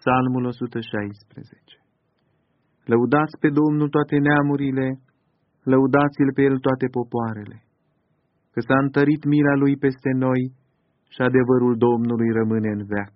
Psalmul 116 Lăudați pe Domnul toate neamurile, lăudați-L pe El toate popoarele, că s-a întărit mila Lui peste noi și adevărul Domnului rămâne în veac.